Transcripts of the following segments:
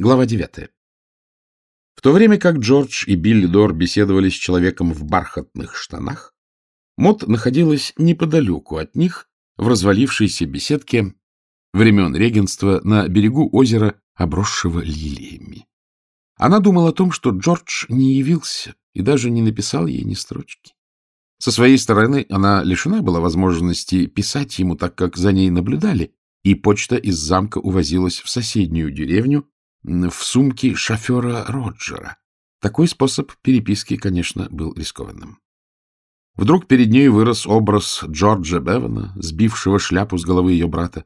Глава девятая. В то время как Джордж и Билли Дор беседовали с человеком в бархатных штанах, Мот находилась неподалеку от них, в развалившейся беседке времен регенства на берегу озера, обросшего лилиями. Она думала о том, что Джордж не явился и даже не написал ей ни строчки. Со своей стороны она лишена была возможности писать ему, так как за ней наблюдали, и почта из замка увозилась в соседнюю деревню, в сумке шофера Роджера. Такой способ переписки, конечно, был рискованным. Вдруг перед ней вырос образ Джорджа Бевана, сбившего шляпу с головы ее брата.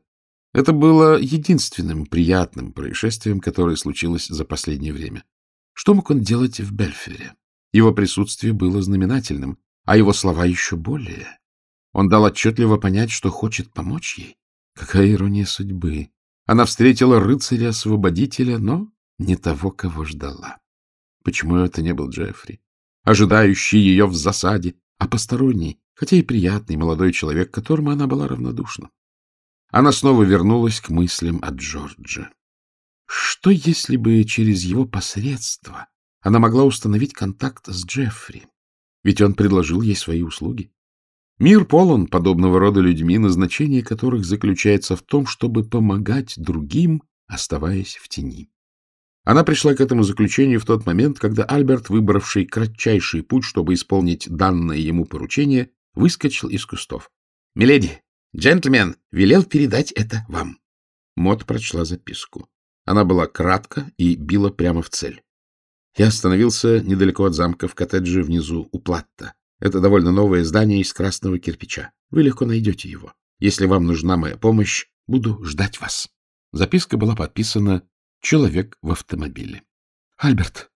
Это было единственным приятным происшествием, которое случилось за последнее время. Что мог он делать в Бельфере? Его присутствие было знаменательным, а его слова еще более. Он дал отчетливо понять, что хочет помочь ей. Какая ирония судьбы! Она встретила рыцаря-освободителя, но не того, кого ждала. Почему это не был Джеффри? Ожидающий ее в засаде, а посторонний, хотя и приятный молодой человек, которому она была равнодушна. Она снова вернулась к мыслям о Джордже. Что, если бы через его посредство она могла установить контакт с Джеффри? Ведь он предложил ей свои услуги. Мир полон подобного рода людьми, назначение которых заключается в том, чтобы помогать другим, оставаясь в тени. Она пришла к этому заключению в тот момент, когда Альберт, выбравший кратчайший путь, чтобы исполнить данное ему поручение, выскочил из кустов. — Миледи, джентльмен велел передать это вам. Мот прочла записку. Она была кратка и била прямо в цель. Я остановился недалеко от замка в коттедже внизу у Платта. Это довольно новое здание из красного кирпича. Вы легко найдете его. Если вам нужна моя помощь, буду ждать вас. Записка была подписана «Человек в автомобиле». — Альберт,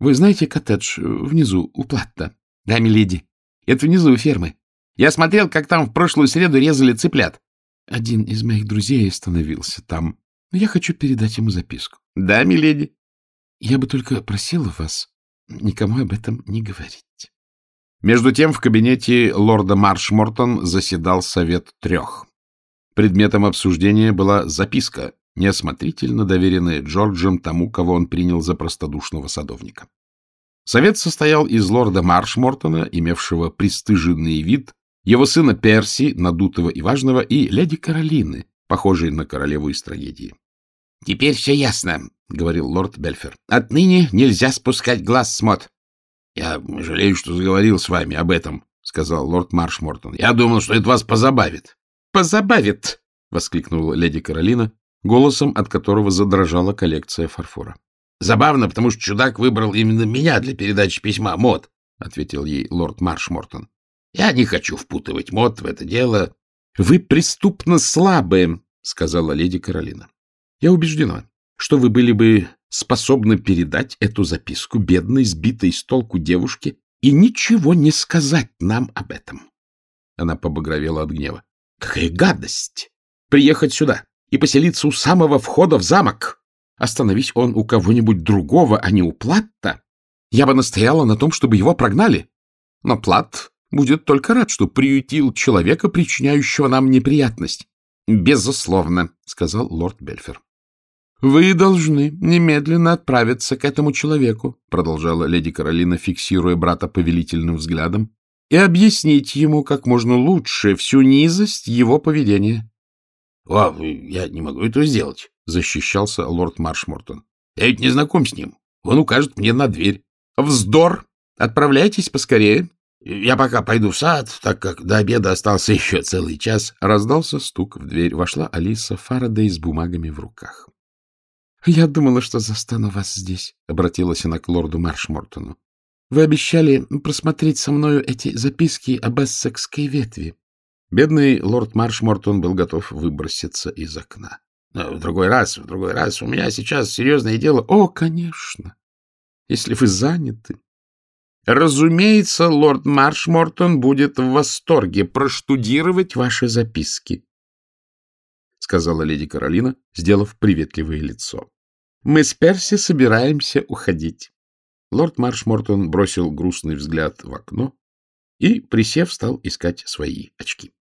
вы знаете коттедж внизу у Платта? — Да, миледи. Это внизу у фермы. Я смотрел, как там в прошлую среду резали цыплят. Один из моих друзей остановился там. Но я хочу передать ему записку. — Да, миледи. Я бы только просила вас никому об этом не говорить. Между тем в кабинете лорда Маршмортон заседал совет трех. Предметом обсуждения была записка, неосмотрительно доверенная Джорджем тому, кого он принял за простодушного садовника. Совет состоял из лорда Маршмортона, имевшего пристыженный вид, его сына Перси, надутого и важного, и леди Каролины, похожей на королеву из трагедии. — Теперь все ясно, — говорил лорд Бельфер. — Отныне нельзя спускать глаз с мод. — Я жалею, что заговорил с вами об этом, — сказал лорд Маршмортон. — Я думал, что это вас позабавит. — Позабавит! — воскликнула леди Каролина, голосом от которого задрожала коллекция фарфора. — Забавно, потому что чудак выбрал именно меня для передачи письма Мод, — ответил ей лорд Маршмортон. — Я не хочу впутывать Мод в это дело. — Вы преступно слабые, — сказала леди Каролина. — Я убеждена, что вы были бы способны передать эту записку бедной, сбитой с толку девушке и ничего не сказать нам об этом. Она побагровела от гнева. Какая гадость! Приехать сюда и поселиться у самого входа в замок. Остановись он у кого-нибудь другого, а не у Платта. Я бы настояла на том, чтобы его прогнали. Но Плат будет только рад, что приютил человека, причиняющего нам неприятность. — Безусловно, — сказал лорд Бельфер. — Вы должны немедленно отправиться к этому человеку, — продолжала леди Каролина, фиксируя брата повелительным взглядом, — и объяснить ему как можно лучше всю низость его поведения. — О, я не могу этого сделать, — защищался лорд Маршмортон. — Я ведь не знаком с ним. Он укажет мне на дверь. — Вздор! Отправляйтесь поскорее. Я пока пойду в сад, так как до обеда остался еще целый час. Раздался стук в дверь. Вошла Алиса Фарадей с бумагами в руках. — Я думала, что застану вас здесь, — обратилась она к лорду Маршмортону. — Вы обещали просмотреть со мною эти записки об эссекской ветви. Бедный лорд Маршмортон был готов выброситься из окна. — В другой раз, в другой раз. У меня сейчас серьезное дело. — О, конечно, если вы заняты. Разумеется, лорд Маршмортон будет в восторге проштудировать ваши записки, — сказала леди Каролина, сделав приветливое лицо. Мы с Перси собираемся уходить. Лорд Маршмортон бросил грустный взгляд в окно и, присев, стал искать свои очки.